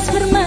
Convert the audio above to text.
mas bermain